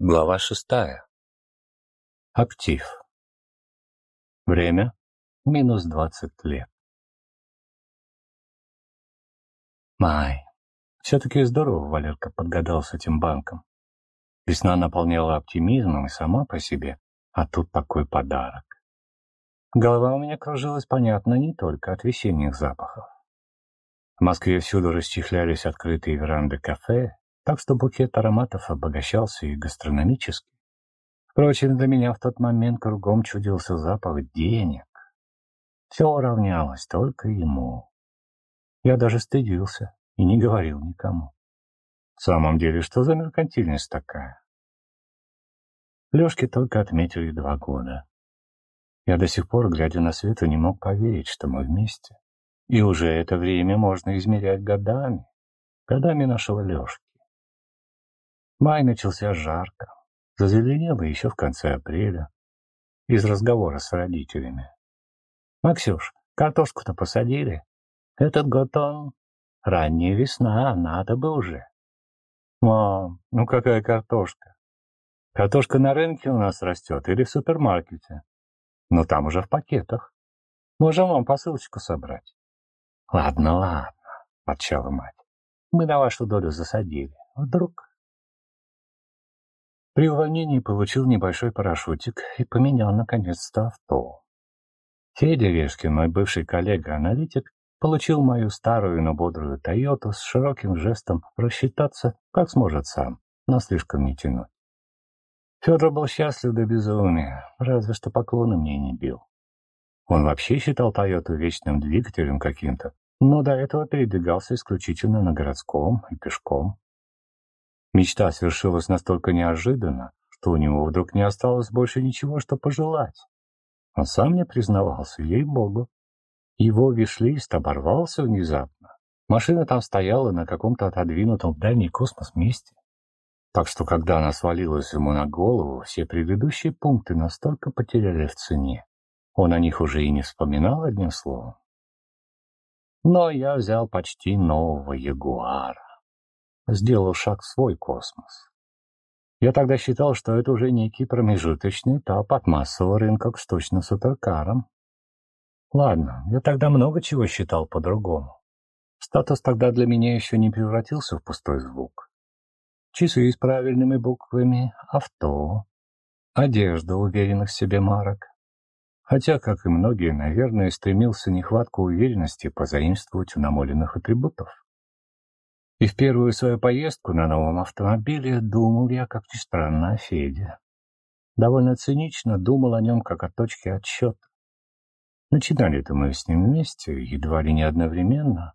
Глава шестая. Актив. Время — минус двадцать лет. Май. Все-таки здорово Валерка подгадал с этим банком. Весна наполняла оптимизмом и сама по себе, а тут такой подарок. Голова у меня кружилась, понятно, не только от весенних запахов. В Москве всюду расчехлялись открытые веранды кафе, так что букет ароматов обогащался и гастрономически. Впрочем, для меня в тот момент кругом чудился запах денег. Все уравнялось только ему. Я даже стыдился и не говорил никому. В самом деле, что за меркантильность такая? Лешке только отметили два года. Я до сих пор, глядя на Свету, не мог поверить, что мы вместе. И уже это время можно измерять годами, годами нашего Лешки. Май начался жарко, зазеленело еще в конце апреля, из разговора с родителями. «Максюш, картошку-то посадили? Этот год он... Ранняя весна, надо бы уже». «Мам, ну какая картошка? Картошка на рынке у нас растет или в супермаркете? Но там уже в пакетах. Можем вам посылочку собрать». «Ладно, ладно», — подчала мать. «Мы на вашу долю засадили. Вдруг...» При увольнении получил небольшой парашютик и поменял наконец-то авто. Федя Вешкин, мой бывший коллега-аналитик, получил мою старую, но бодрую «Тойоту» с широким жестом рассчитаться, как сможет сам, но слишком не тянуть. Федор был счастлив до безумия, разве что поклоны мне не бил. Он вообще считал «Тойоту» вечным двигателем каким-то, но до этого передвигался исключительно на городском и пешком. Мечта свершилась настолько неожиданно, что у него вдруг не осталось больше ничего, что пожелать. Он сам не признавался, ей-богу. Его вишлист оборвался внезапно. Машина там стояла на каком-то отодвинутом в дальний космос месте. Так что, когда она свалилась ему на голову, все предыдущие пункты настолько потеряли в цене. Он о них уже и не вспоминал одним словом. Но я взял почти нового Ягуара сделал шаг в свой космос. Я тогда считал, что это уже некий промежуточный этап от массового рынка к штучным суперкарам. Ладно, я тогда много чего считал по-другому. Статус тогда для меня еще не превратился в пустой звук. Часы с правильными буквами, авто, одежда уверенных в себе марок. Хотя, как и многие, наверное, стремился нехватку уверенности позаимствовать у намоленных атрибутов. И в первую свою поездку на новом автомобиле думал я, как ни странно, о Феде. Довольно цинично думал о нем, как о точке отсчета. Начинали это мы с ним вместе, едва ли не одновременно.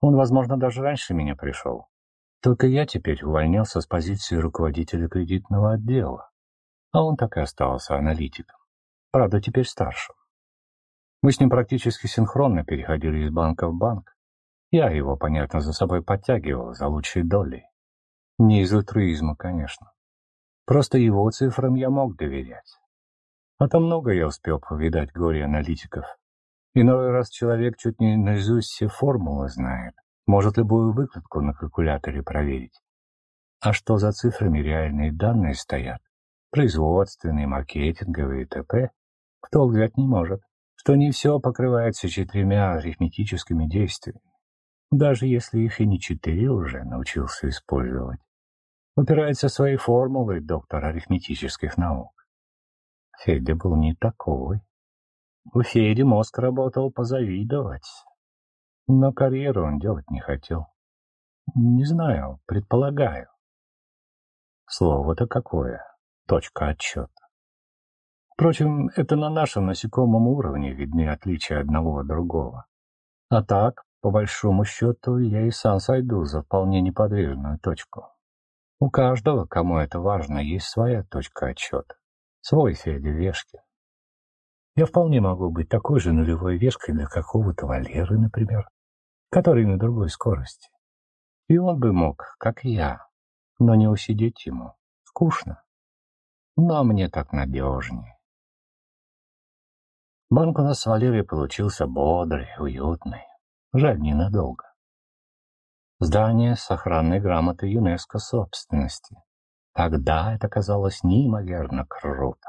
Он, возможно, даже раньше меня пришел. Только я теперь увольнялся с позиции руководителя кредитного отдела, а он так и остался аналитиком. Правда, теперь старшим. Мы с ним практически синхронно переходили из банка в банк. Я его, понятно, за собой подтягивал за лучшей долей. Не из альтруизма, конечно. Просто его цифрам я мог доверять. А то много я успел повидать горе-аналитиков. Иной раз человек чуть не наизусть все формулы знает, может любую выкладку на калькуляторе проверить. А что за цифрами реальные данные стоят, производственные, маркетинговые и т.п., кто взять не может, что не все покрывается четырьмя арифметическими действиями даже если их и не четыре уже научился использовать. Упирается в свои формулы доктор арифметических наук. Федя был не такой. У Феди мозг работал позавидовать. Но карьеру он делать не хотел. Не знаю, предполагаю. Слово-то какое? Точка отчета. Впрочем, это на нашем насекомом уровне видны отличия одного от другого. А так, по большому счету, я и сам сойду за вполне неподвижную точку. У каждого, кому это важно, есть своя точка отсчета. Свой Федя Вешкин. Я вполне могу быть такой же нулевой вешкой для какого-то Валеры, например, который на другой скорости. И он бы мог, как я, но не усидеть ему. Скучно. Но мне так надежнее. Банк у нас с Валерой получился бодрый, уютный. Жаль, ненадолго. Здание с охранной грамотой ЮНЕСКО собственности. Тогда это казалось неимоверно круто.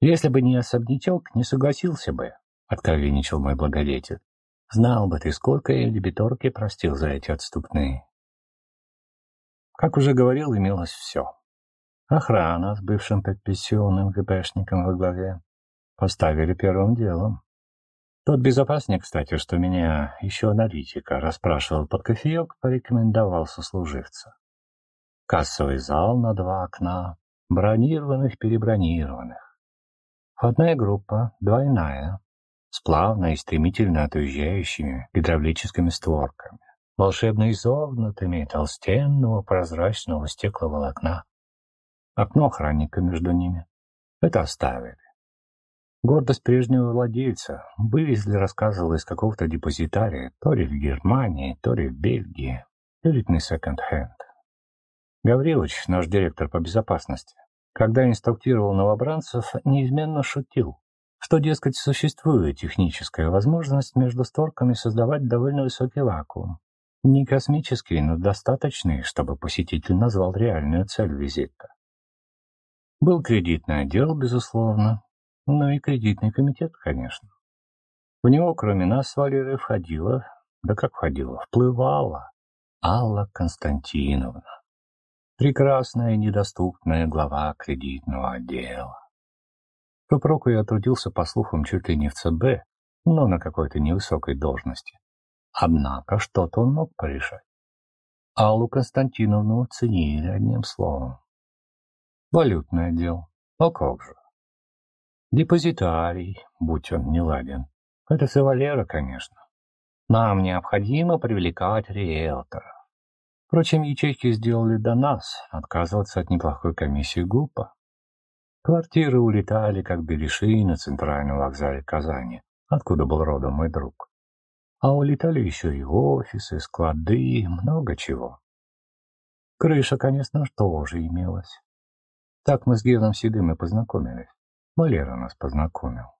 «Если бы не особнячок, не согласился бы», — откровенничал мой благодетель. «Знал бы ты, сколько я дебиторки простил за эти отступные». Как уже говорил, имелось все. Охрана с бывшим предпенсионным ГПшником во главе поставили первым делом. Тот безопасник, кстати, что меня еще аналитика расспрашивал под кофеек, порекомендовал сослуживца. Кассовый зал на два окна, бронированных-перебронированных. Входная группа двойная, с плавно и стремительно отъезжающими гидравлическими створками, волшебно изогнутыми толстенного прозрачного стекловолокна. Окно охранника между ними. Это оставили. Гордость прежнего владельца вывезли, рассказывал, из какого-то депозитария, то ли в Германии, то ли в Бельгии. Элитный секонд-хенд. Гаврилович, наш директор по безопасности, когда инструктировал новобранцев, неизменно шутил, что, дескать, существует техническая возможность между створками создавать довольно высокий вакуум. Не космический, но достаточный, чтобы посетитель назвал реальную цель визита. Был кредитный отдел, безусловно, но и кредитный комитет, конечно. В него, кроме нас с входила, да как входила, вплывала Алла Константиновна прекрасная и недоступная глава кредитного отдела. По проку я трудился, по слухам, чуть ли не в ЦБ, но на какой-то невысокой должности. Однако что-то он мог порешать. Аллу Константиновну ценили одним словом. Валютный отдел. А как же? Депозитарий, будь он не ладен. Это все Валера, конечно. Нам необходимо привлекать риэлтора. Впрочем, ячейки сделали до нас, отказываться от неплохой комиссии глупо. Квартиры улетали, как береши на центральном вокзале Казани, откуда был родом мой друг. А улетали еще и офисы, склады, много чего. Крыша, конечно, тоже имелась. Так мы с Геном Седым и познакомились. Валера нас познакомил.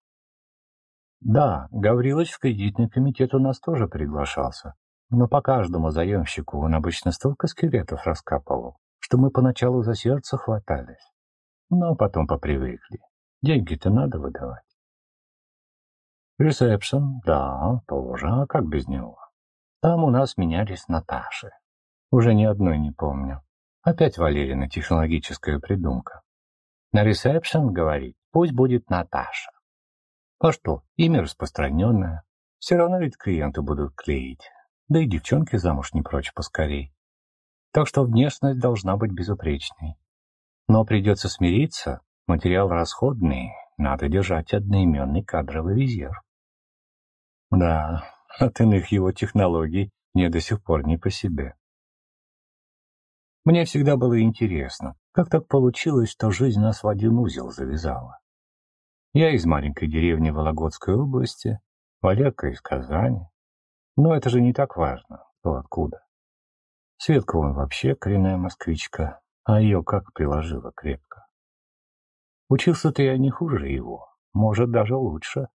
Да, Гаврилович в кредитный комитет у нас тоже приглашался, но по каждому заемщику он обычно столько скелетов раскапывал, что мы поначалу за сердце хватались. Но потом попривыкли. Деньги-то надо выдавать. Ресепшн, да, тоже, а как без него? Там у нас менялись Наташи. Уже ни одной не помню. Опять Валерина технологическая придумка. На ресепшн говорит, пусть будет Наташа. А что, имя распространенное. Все равно ведь клиенты будут клеить. Да и девчонки замуж не прочь поскорей. Так что внешность должна быть безупречной. Но придется смириться, материал расходный, надо держать одноименный кадровый резерв. Да, от иных его технологий мне до сих пор не по себе. Мне всегда было интересно, как так получилось, что жизнь нас в один узел завязала. Я из маленькой деревни Вологодской области, Валерка из Казани. Но это же не так важно, кто откуда. Светка он вообще коренная москвичка, а ее как приложила крепко. Учился-то я не хуже его, может, даже лучше.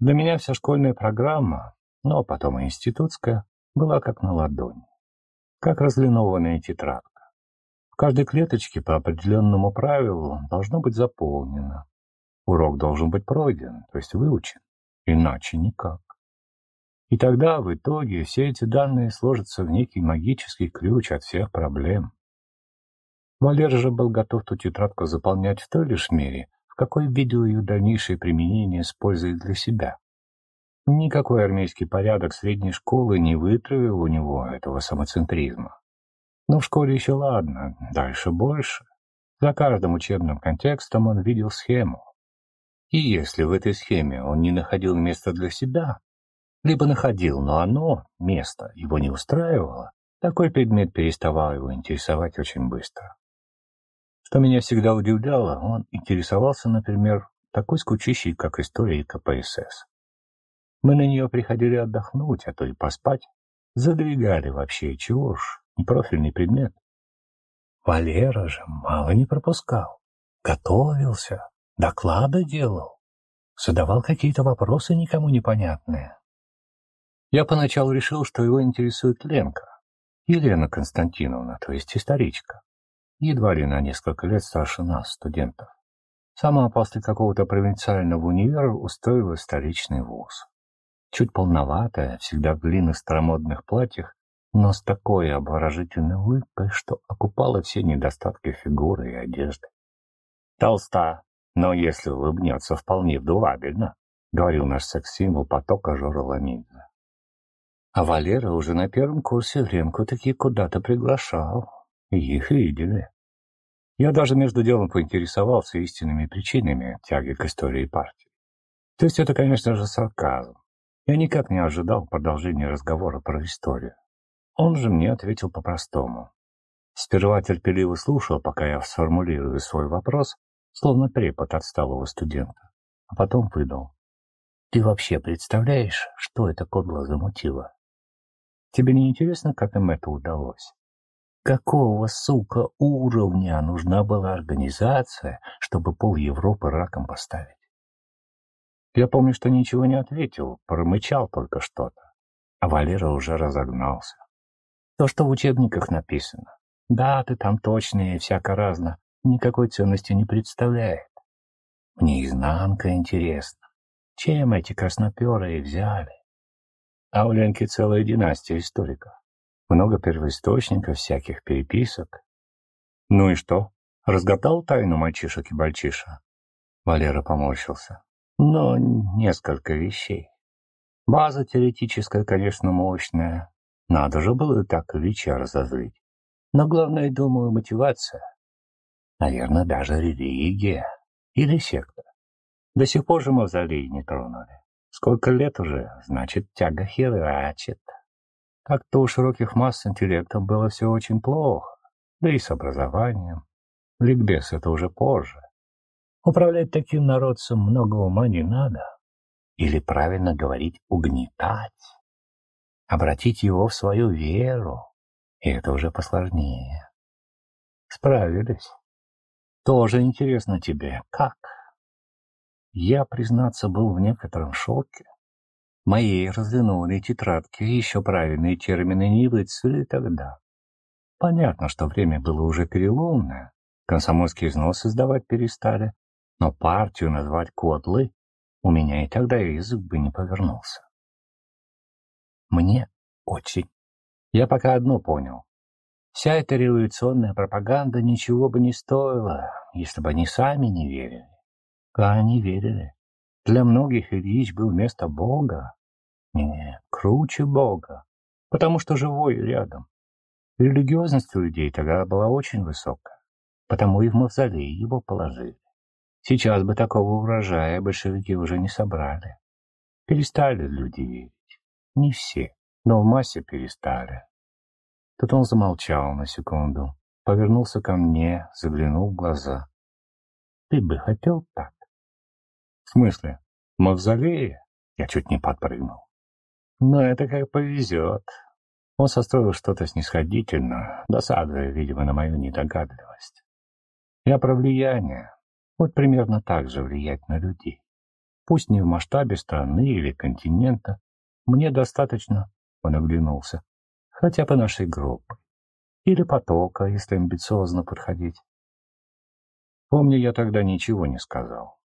Для меня вся школьная программа, но потом и институтская, была как на ладони, как разлинованная тетрадка. В каждой клеточке по определенному правилу должно быть заполнено. Урок должен быть пройден, то есть выучен, иначе никак. И тогда, в итоге, все эти данные сложатся в некий магический ключ от всех проблем. Валер же был готов ту тетрадку заполнять в той лишь мере, в какой видел ее дальнейшее применение с пользой для себя. Никакой армейский порядок средней школы не вытравил у него этого самоцентризма. Но в школе еще ладно, дальше больше. За каждым учебным контекстом он видел схему. И если в этой схеме он не находил места для себя, либо находил, но оно, место, его не устраивало, такой предмет переставал его интересовать очень быстро. Что меня всегда удивляло, он интересовался, например, такой скучищей, как история КПСС. Мы на нее приходили отдохнуть, а то и поспать. Задвигали вообще, чего уж, непрофильный предмет. Валера же мало не пропускал. Готовился, доклады делал, задавал какие-то вопросы никому непонятные. Я поначалу решил, что его интересует Ленка, Елена Константиновна, то есть историчка. едва ли на несколько лет старше нас, студентов. Сама после какого-то провинциального универа устроилась в столичный вуз. Чуть полноватая, всегда в длинных старомодных платьях, но с такой обворожительной улыбкой, что окупала все недостатки фигуры и одежды. Толста, но если улыбнется, вполне вдувабельно, говорил наш секс-символ потока Жора Ламидзе. А Валера уже на первом курсе Ленку таки куда-то приглашал. Их видели. Я даже между делом поинтересовался истинными причинами тяги к истории партии. То есть это, конечно же, сарказм. Я никак не ожидал продолжения разговора про историю. Он же мне ответил по-простому. Сперва терпеливо слушал, пока я сформулирую свой вопрос, словно препод отсталого студента, а потом выдал. «Ты вообще представляешь, что это кодло замутило? Тебе не интересно, как им это удалось? Какого, сука, уровня нужна была организация, чтобы пол Европы раком поставить? Я помню, что ничего не ответил, промычал только что-то. А Валера уже разогнался. То, что в учебниках написано. Да, ты там точные и всяко разно, никакой ценности не представляет. Мне изнанка интересна. Чем эти красноперые взяли? А у Ленки целая династия историков. Много первоисточников, всяких переписок. Ну и что? Разгадал тайну мальчишек и бальчиша? Валера поморщился. Но несколько вещей. База теоретическая, конечно, мощная. Надо же было так Ильича разозлить. Но главное, думаю, мотивация. Наверное, даже религия. Или секта. До сих пор же мавзолей не тронули. Сколько лет уже, значит, тяга херачит. Как-то у широких масс с интеллектом было все очень плохо, да и с образованием. Ликбез — это уже позже. Управлять таким народцем много ума не надо. Или, правильно говорить, угнетать. Обратить его в свою веру. И это уже посложнее. Справились. Тоже интересно тебе, как? Я, признаться, был в некотором шоке моей развернутой тетрадке еще правильные термины не выцвели тогда. Понятно, что время было уже переломное, комсомольские взносы сдавать перестали, но партию назвать кодлы у меня и тогда язык бы не повернулся. Мне очень. Я пока одно понял. Вся эта революционная пропаганда ничего бы не стоила, если бы они сами не верили. А они верили. Для многих Ильич был вместо Бога. Нет, круче Бога, потому что живой рядом. Религиозность у людей тогда была очень высокая, потому и в мавзолей его положили. Сейчас бы такого урожая большевики уже не собрали. Перестали люди верить. Не все, но в массе перестали. Тут он замолчал на секунду, повернулся ко мне, заглянул в глаза. Ты бы хотел так? В смысле? В мавзолее? Я чуть не подпрыгнул. Но это как повезет. Он состроил что-то снисходительно, досадуя, видимо, на мою недогадливость. Я про влияние. Вот примерно так же влиять на людей. Пусть не в масштабе страны или континента. Мне достаточно, он оглянулся, хотя бы нашей группы. Или потока, если амбициозно подходить. Помню, я тогда ничего не сказал.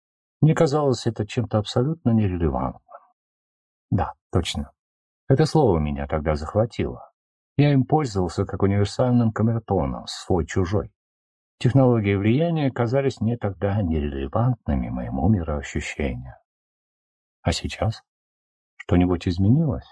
Мне казалось это чем-то абсолютно нерелевантным. Да, точно. Это слово меня тогда захватило. Я им пользовался как универсальным камертоном, свой-чужой. Технологии влияния казались мне тогда нерелевантными моему мироощущению. А сейчас? Что-нибудь изменилось?